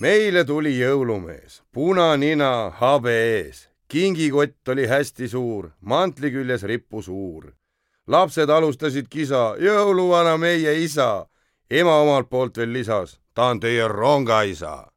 meile tuli jõulumees, punanina, habe ees, kingikott oli hästi suur, mantli küljes rippus uur. lapsed alustasid kisa, jõuluvana meie isa. ema omalt poolt veel lisas, ta on teie rongaisa